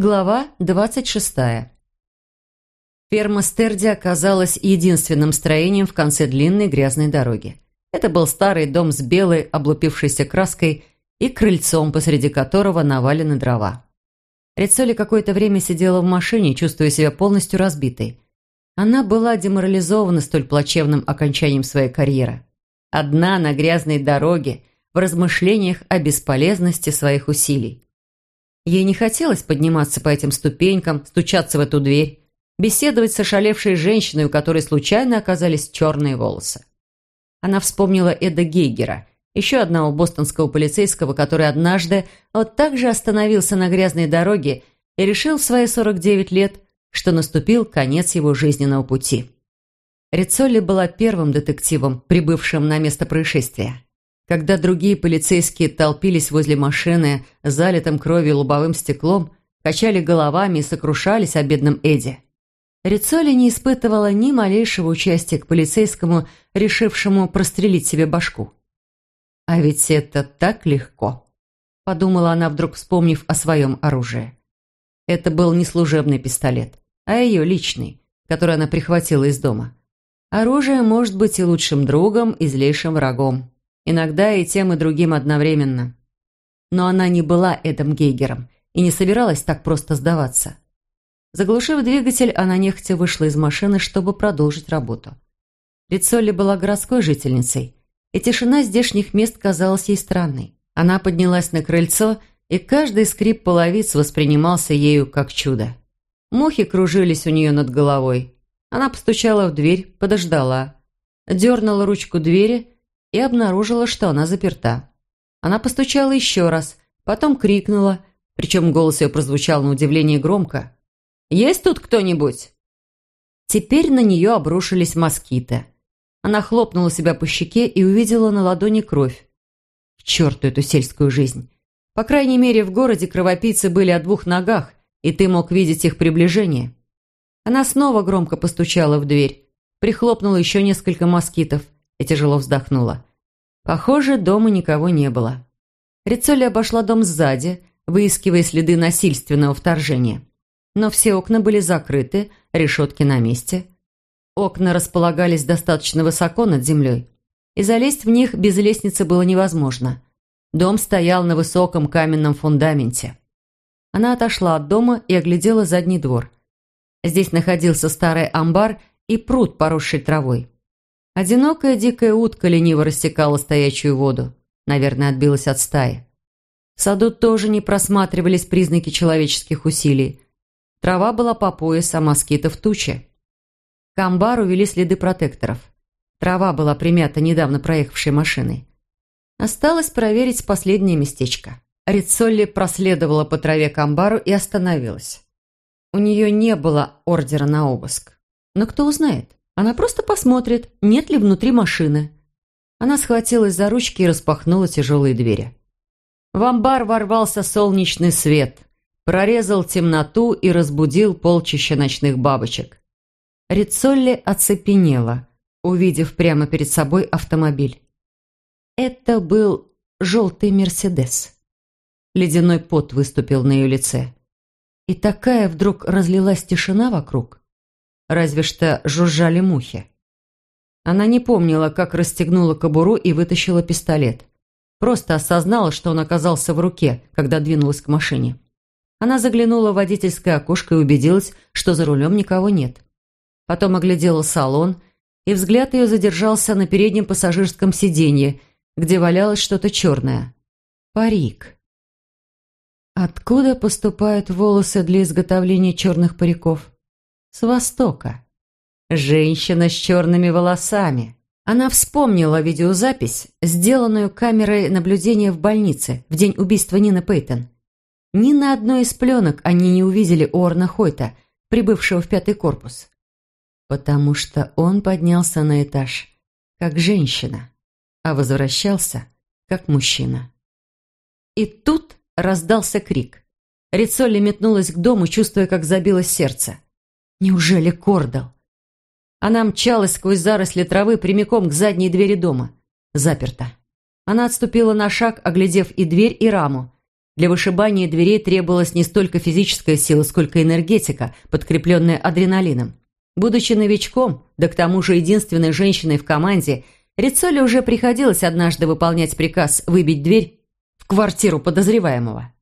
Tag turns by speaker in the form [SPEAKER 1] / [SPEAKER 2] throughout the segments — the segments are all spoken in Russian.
[SPEAKER 1] Глава 26. Ферма Стерди оказалась единственным строением в конце длинной грязной дороги. Это был старый дом с белой, облупившейся краской и крыльцом, посреди которого навалены дрова. Рицоли какое-то время сидела в машине, чувствуя себя полностью разбитой. Она была деморализована столь плачевным окончанием своей карьеры. Одна на грязной дороге, в размышлениях о бесполезности своих усилий. Ей не хотелось подниматься по этим ступенькам, стучаться в эту дверь, беседовать с ошалевшей женщиной, у которой случайно оказались черные волосы. Она вспомнила Эда Гейгера, еще одного бостонского полицейского, который однажды вот так же остановился на грязной дороге и решил в свои 49 лет, что наступил конец его жизненного пути. Рицолли была первым детективом, прибывшим на место происшествия. Когда другие полицейские толпились возле машины, залитым кровью лобовым стеклом, качали головами и сокрушались о бедном Эдди. Рицоли не испытывала ни малейшего участия к полицейскому, решившему прострелить себе башку. «А ведь это так легко», – подумала она, вдруг вспомнив о своем оружии. Это был не служебный пистолет, а ее личный, который она прихватила из дома. Оружие может быть и лучшим другом, и злейшим врагом. Иногда и тем, и другим одновременно. Но она не была Эдом Гейгером и не собиралась так просто сдаваться. Заглушив двигатель, она нехотя вышла из машины, чтобы продолжить работу. Рицолли была городской жительницей, и тишина здешних мест казалась ей странной. Она поднялась на крыльцо, и каждый скрип половиц воспринимался ею как чудо. Мухи кружились у нее над головой. Она постучала в дверь, подождала. Дернула ручку двери и обнаружила, что она заперта. Она постучала еще раз, потом крикнула, причем голос ее прозвучал на удивление громко. «Есть тут кто-нибудь?» Теперь на нее обрушились москиты. Она хлопнула себя по щеке и увидела на ладони кровь. К черту эту сельскую жизнь. По крайней мере, в городе кровопийцы были о двух ногах, и ты мог видеть их приближение. Она снова громко постучала в дверь, прихлопнула еще несколько москитов – и тяжело вздохнула. Похоже, дома никого не было. Рицоли обошла дом сзади, выискивая следы насильственного вторжения. Но все окна были закрыты, решетки на месте. Окна располагались достаточно высоко над землей, и залезть в них без лестницы было невозможно. Дом стоял на высоком каменном фундаменте. Она отошла от дома и оглядела задний двор. Здесь находился старый амбар и пруд, поросший травой. Одинокая дикая утка лениво рассекала стоячую воду. Наверное, отбилась от стаи. В саду тоже не просматривались признаки человеческих усилий. Трава была по пояс, а москитов тучи. К амбару вели следы протекторов. Трава была примята недавно проехавшей машиной. Осталось проверить последнее местечко. Рицолли проследовала по траве к амбару и остановилась. У нее не было ордера на обыск. Но кто узнает? Она просто посмотрит, нет ли внутри машины. Она схватилась за ручки и распахнула тяжелые двери. В амбар ворвался солнечный свет, прорезал темноту и разбудил полчища ночных бабочек. Рицолли оцепенела, увидев прямо перед собой автомобиль. Это был желтый «Мерседес». Ледяной пот выступил на ее лице. И такая вдруг разлилась тишина вокруг разве что жужжали мухи. Она не помнила, как расстегнула кобуру и вытащила пистолет. Просто осознала, что он оказался в руке, когда двинулась к машине. Она заглянула в водительское окошко и убедилась, что за рулем никого нет. Потом оглядела салон, и взгляд ее задержался на переднем пассажирском сиденье, где валялось что-то черное. Парик. Откуда поступают волосы для изготовления черных париков? С востока. Женщина с черными волосами. Она вспомнила видеозапись, сделанную камерой наблюдения в больнице в день убийства Нины Пейтон. Ни на одной из пленок они не увидели Орна Хойта, прибывшего в пятый корпус. Потому что он поднялся на этаж, как женщина, а возвращался, как мужчина. И тут раздался крик. Рицолли метнулась к дому, чувствуя, как забилось сердце. Неужели Кордал? Она мчалась сквозь заросли травы прямиком к задней двери дома. Заперта. Она отступила на шаг, оглядев и дверь, и раму. Для вышибания дверей требовалась не столько физическая сила, сколько энергетика, подкрепленная адреналином. Будучи новичком, да к тому же единственной женщиной в команде, Рицоле уже приходилось однажды выполнять приказ выбить дверь в квартиру подозреваемого.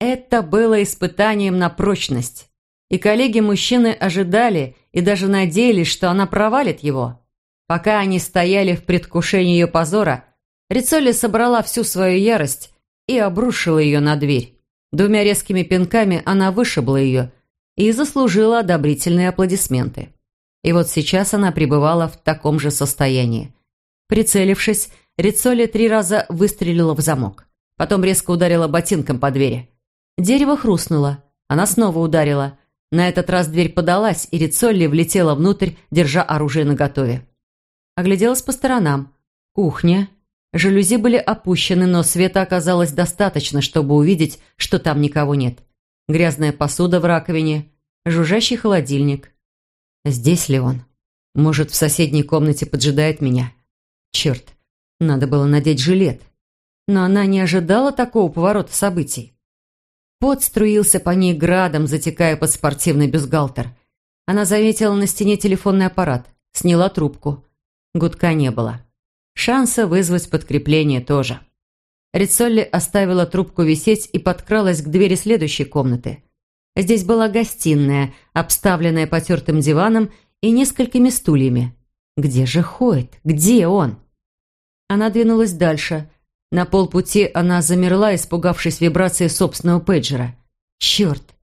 [SPEAKER 1] Это было испытанием на прочность. И коллеги-мужчины ожидали и даже надеялись, что она провалит его. Пока они стояли в предвкушении ее позора, Рицолли собрала всю свою ярость и обрушила ее на дверь. Двумя резкими пинками она вышибла ее и заслужила одобрительные аплодисменты. И вот сейчас она пребывала в таком же состоянии. Прицелившись, Рицоли три раза выстрелила в замок. Потом резко ударила ботинком по двери. Дерево хрустнуло. Она снова ударила. На этот раз дверь подалась, и Рицолли влетела внутрь, держа оружие наготове. Огляделась по сторонам. Кухня, Жалюзи были опущены, но света оказалось достаточно, чтобы увидеть, что там никого нет. Грязная посуда в раковине, жужжащий холодильник. Здесь ли он? Может, в соседней комнате поджидает меня? Черт, надо было надеть жилет. Но она не ожидала такого поворота событий. Пот струился по ней градом, затекая под спортивный бюстгальтер. Она заметила на стене телефонный аппарат, сняла трубку. Гудка не было. Шанса вызвать подкрепление тоже. Рицолли оставила трубку висеть и подкралась к двери следующей комнаты. Здесь была гостиная, обставленная потертым диваном и несколькими стульями. Где же ходит? Где он? Она двинулась дальше. На полпути она замерла, испугавшись вибрации собственного пейджера. Черт!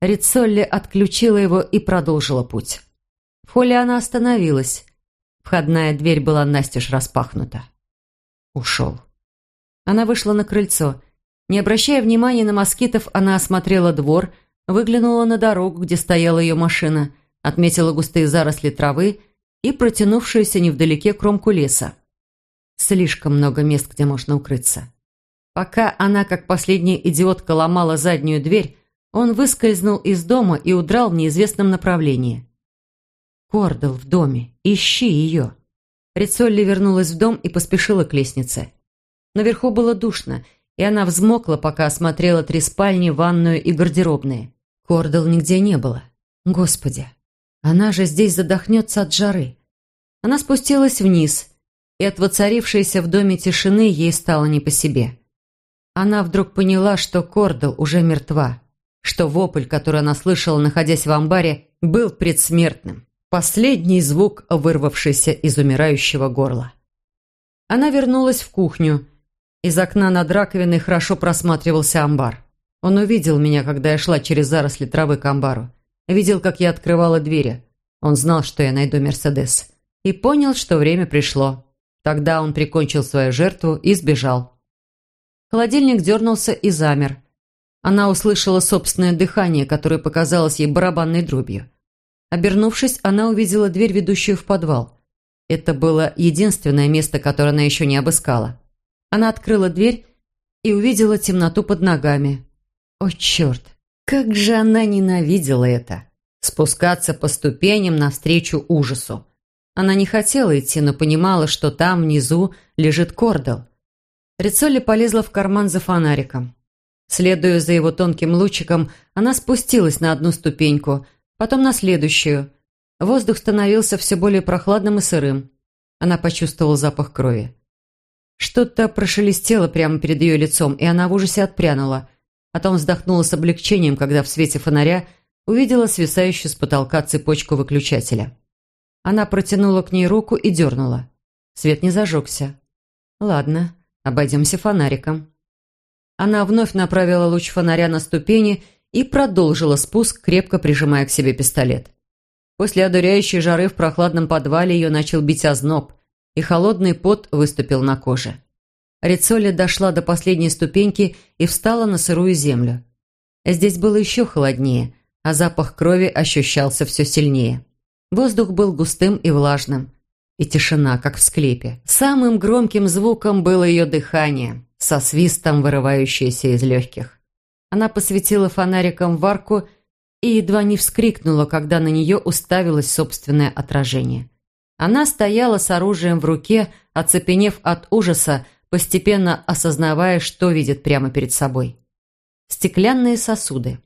[SPEAKER 1] Рицолли отключила его и продолжила путь. В холле она остановилась. Входная дверь была настежь распахнута. Ушел. Она вышла на крыльцо. Не обращая внимания на москитов, она осмотрела двор, выглянула на дорогу, где стояла ее машина, отметила густые заросли травы и протянувшуюся невдалеке кромку леса. Слишком много мест, где можно укрыться. Пока она, как последняя идиотка, ломала заднюю дверь, он выскользнул из дома и удрал в неизвестном направлении. Кордел в доме. Ищи ее. Рицолли вернулась в дом и поспешила к лестнице. Наверху было душно, и она взмокла, пока осмотрела три спальни, ванную и гардеробные. Кордел нигде не было. Господи, она же здесь задохнется от жары. Она спустилась вниз, и от воцарившейся в доме тишины ей стало не по себе. Она вдруг поняла, что Кордел уже мертва, что вопль, который она слышала, находясь в амбаре, был предсмертным. Последний звук, вырвавшийся из умирающего горла. Она вернулась в кухню. Из окна над раковиной хорошо просматривался амбар. Он увидел меня, когда я шла через заросли травы к амбару. Видел, как я открывала двери. Он знал, что я найду Мерседес. И понял, что время пришло. Тогда он прикончил свою жертву и сбежал. Холодильник дернулся и замер. Она услышала собственное дыхание, которое показалось ей барабанной дробью. Обернувшись, она увидела дверь, ведущую в подвал. Это было единственное место, которое она еще не обыскала. Она открыла дверь и увидела темноту под ногами. О, черт! Как же она ненавидела это! Спускаться по ступеням навстречу ужасу. Она не хотела идти, но понимала, что там, внизу, лежит Кордал. Рицолли полезла в карман за фонариком. Следуя за его тонким лучиком, она спустилась на одну ступеньку – потом на следующую. Воздух становился все более прохладным и сырым. Она почувствовала запах крови. Что-то прошелестело прямо перед ее лицом, и она в ужасе отпрянула. Потом вздохнула с облегчением, когда в свете фонаря увидела свисающую с потолка цепочку выключателя. Она протянула к ней руку и дернула. Свет не зажегся. «Ладно, обойдемся фонариком». Она вновь направила луч фонаря на ступени и продолжила спуск, крепко прижимая к себе пистолет. После одуряющей жары в прохладном подвале ее начал бить озноб, и холодный пот выступил на коже. Рицоли дошла до последней ступеньки и встала на сырую землю. Здесь было еще холоднее, а запах крови ощущался все сильнее. Воздух был густым и влажным, и тишина, как в склепе. Самым громким звуком было ее дыхание, со свистом вырывающееся из легких. Она посветила фонариком в арку и едва не вскрикнула, когда на нее уставилось собственное отражение. Она стояла с оружием в руке, оцепенев от ужаса, постепенно осознавая, что видит прямо перед собой. стеклянные сосуды.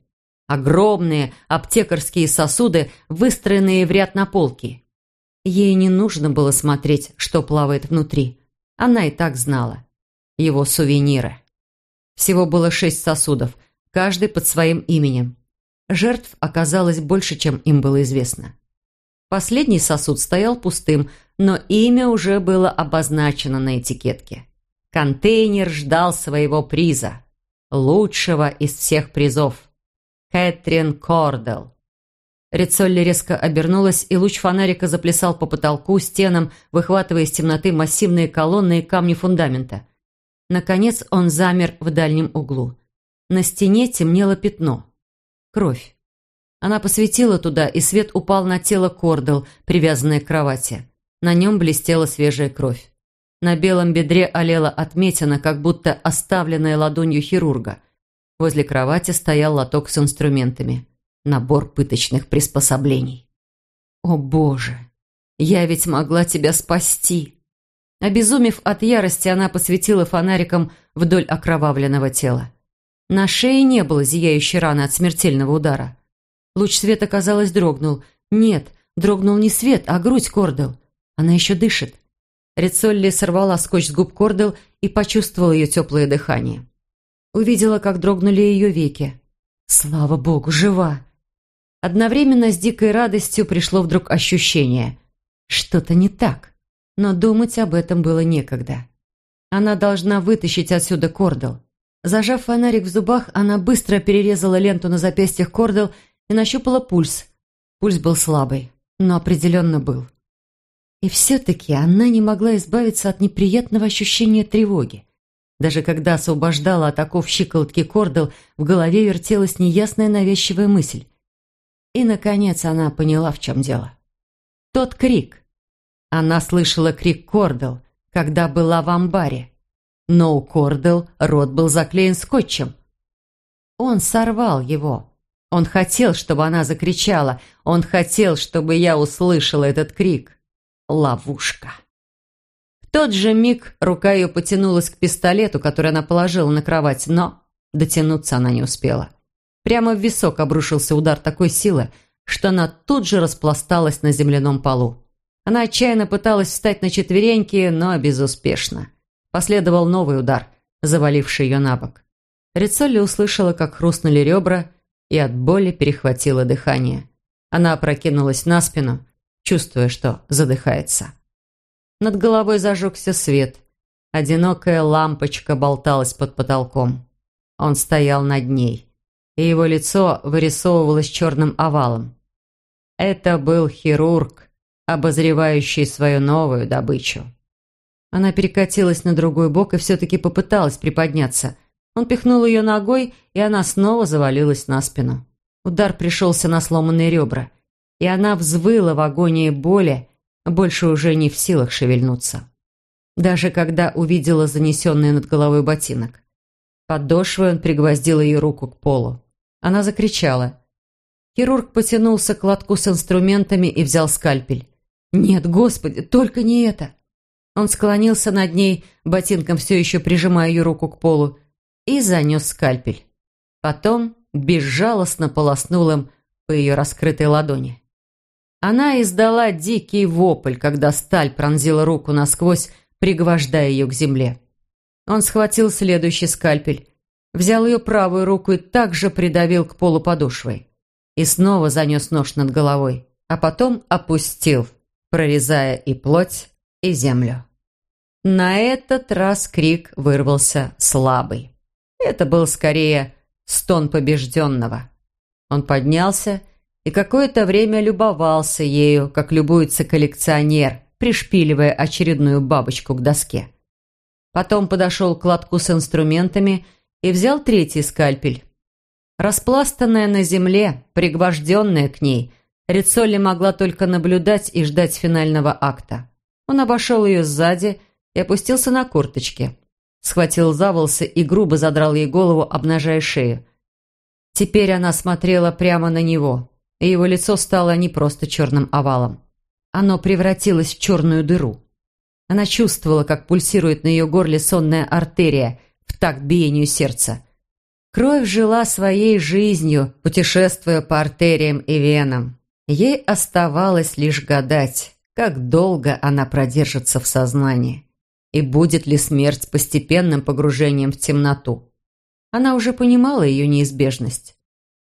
[SPEAKER 1] Огромные аптекарские сосуды, выстроенные в ряд на полке. Ей не нужно было смотреть, что плавает внутри. Она и так знала. Его сувениры. Всего было шесть сосудов, каждый под своим именем. Жертв оказалось больше, чем им было известно. Последний сосуд стоял пустым, но имя уже было обозначено на этикетке. Контейнер ждал своего приза. Лучшего из всех призов. Кэтрин Кордел. Рицолли резко обернулась, и луч фонарика заплясал по потолку, стенам, выхватывая из темноты массивные колонны и камни фундамента. Наконец он замер в дальнем углу. На стене темнело пятно. Кровь. Она посветила туда, и свет упал на тело Кордел, привязанное к кровати. На нем блестела свежая кровь. На белом бедре олела отметина, как будто оставленная ладонью хирурга. Возле кровати стоял лоток с инструментами. Набор пыточных приспособлений. «О, Боже! Я ведь могла тебя спасти!» Обезумев от ярости, она посветила фонариком вдоль окровавленного тела. На шее не было зияющей раны от смертельного удара. Луч света, казалось, дрогнул. Нет, дрогнул не свет, а грудь Кордел. Она еще дышит. Рицолли сорвала скотч с губ Кордел и почувствовала ее теплое дыхание. Увидела, как дрогнули ее веки. Слава богу, жива! Одновременно с дикой радостью пришло вдруг ощущение. Что-то не так. Но думать об этом было некогда. Она должна вытащить отсюда Кордел. Зажав фонарик в зубах, она быстро перерезала ленту на запястьях Кордел и нащупала пульс. Пульс был слабый, но определенно был. И все-таки она не могла избавиться от неприятного ощущения тревоги. Даже когда освобождала от оков щиколотки Кордел, в голове вертелась неясная навязчивая мысль. И, наконец, она поняла, в чем дело. Тот крик. Она слышала крик Кордел, когда была в амбаре. Но у Кордел рот был заклеен скотчем. Он сорвал его. Он хотел, чтобы она закричала. Он хотел, чтобы я услышала этот крик. Ловушка. Тот же миг рука ее потянулась к пистолету, который она положила на кровать, но дотянуться она не успела. Прямо в висок обрушился удар такой силы, что она тут же распласталась на земляном полу. Она отчаянно пыталась встать на четвереньки, но безуспешно. Последовал новый удар, заваливший ее на бок. Рицолли услышала, как хрустнули ребра, и от боли перехватило дыхание. Она опрокинулась на спину, чувствуя, что задыхается. Над головой зажегся свет. Одинокая лампочка болталась под потолком. Он стоял над ней, и его лицо вырисовывалось черным овалом. Это был хирург, обозревающий свою новую добычу. Она перекатилась на другой бок и все-таки попыталась приподняться – он пихнул ее ногой, и она снова завалилась на спину. Удар пришелся на сломанные ребра, и она взвыла в агонии боли, больше уже не в силах шевельнуться. Даже когда увидела занесенный над головой ботинок. Подошвой он пригвоздил ее руку к полу. Она закричала. Хирург потянулся к лотку с инструментами и взял скальпель. «Нет, Господи, только не это!» Он склонился над ней, ботинком все еще прижимая ее руку к полу, и занес скальпель. Потом безжалостно полоснул им по ее раскрытой ладони. Она издала дикий вопль, когда сталь пронзила руку насквозь, пригвождая ее к земле. Он схватил следующий скальпель, взял ее правую руку и также придавил к полу подошвой. И снова занес нож над головой, а потом опустил, прорезая и плоть, и землю. На этот раз крик вырвался слабый. Это был скорее стон побежденного. Он поднялся и какое-то время любовался ею, как любуется коллекционер, пришпиливая очередную бабочку к доске. Потом подошел к лотку с инструментами и взял третий скальпель. Распластанная на земле, пригвожденная к ней, Рицолли могла только наблюдать и ждать финального акта. Он обошел ее сзади и опустился на курточки схватил за волосы и грубо задрал ей голову, обнажая шею. Теперь она смотрела прямо на него, и его лицо стало не просто черным овалом. Оно превратилось в черную дыру. Она чувствовала, как пульсирует на ее горле сонная артерия в такт биению сердца. Кровь жила своей жизнью, путешествуя по артериям и венам. Ей оставалось лишь гадать, как долго она продержится в сознании. И будет ли смерть постепенным погружением в темноту? Она уже понимала ее неизбежность.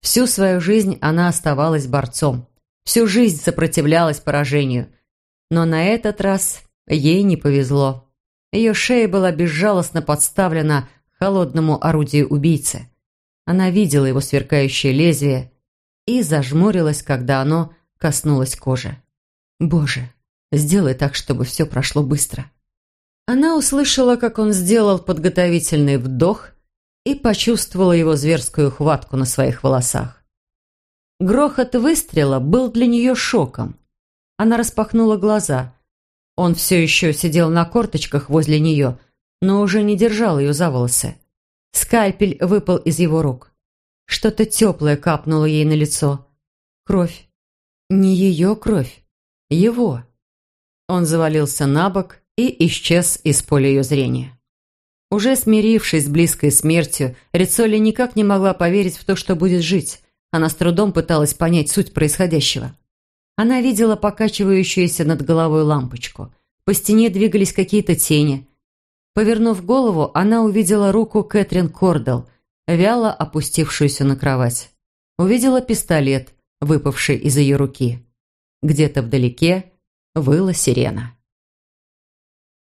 [SPEAKER 1] Всю свою жизнь она оставалась борцом. Всю жизнь сопротивлялась поражению. Но на этот раз ей не повезло. Ее шея была безжалостно подставлена холодному орудию убийцы. Она видела его сверкающее лезвие и зажмурилась, когда оно коснулось кожи. «Боже, сделай так, чтобы все прошло быстро». Она услышала, как он сделал подготовительный вдох и почувствовала его зверскую хватку на своих волосах. Грохот выстрела был для нее шоком. Она распахнула глаза. Он все еще сидел на корточках возле нее, но уже не держал ее за волосы. Скальпель выпал из его рук. Что-то теплое капнуло ей на лицо. Кровь. Не ее кровь. Его. Он завалился на бок и исчез из поля ее зрения. Уже смирившись с близкой смертью, Рицоли никак не могла поверить в то, что будет жить. Она с трудом пыталась понять суть происходящего. Она видела покачивающуюся над головой лампочку. По стене двигались какие-то тени. Повернув голову, она увидела руку Кэтрин Кордел, вяло опустившуюся на кровать. Увидела пистолет, выпавший из ее руки. Где-то вдалеке выла сирена.